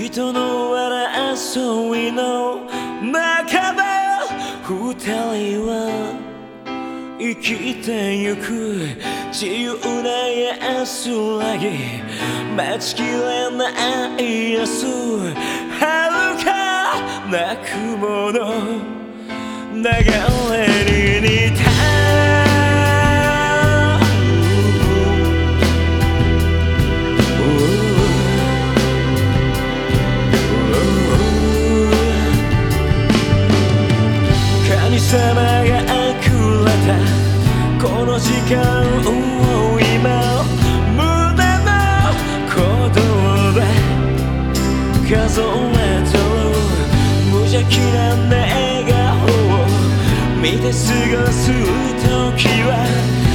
人の争いの中で二人は生きてゆく自由な安らぎ待ちきれない明日はるかなくもの。流れに似てで過ごす時は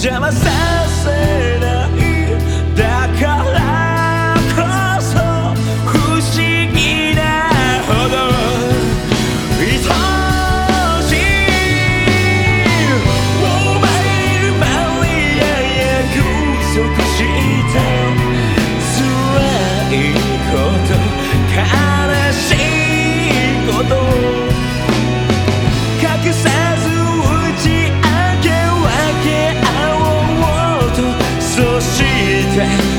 jealous as it né? is. 对。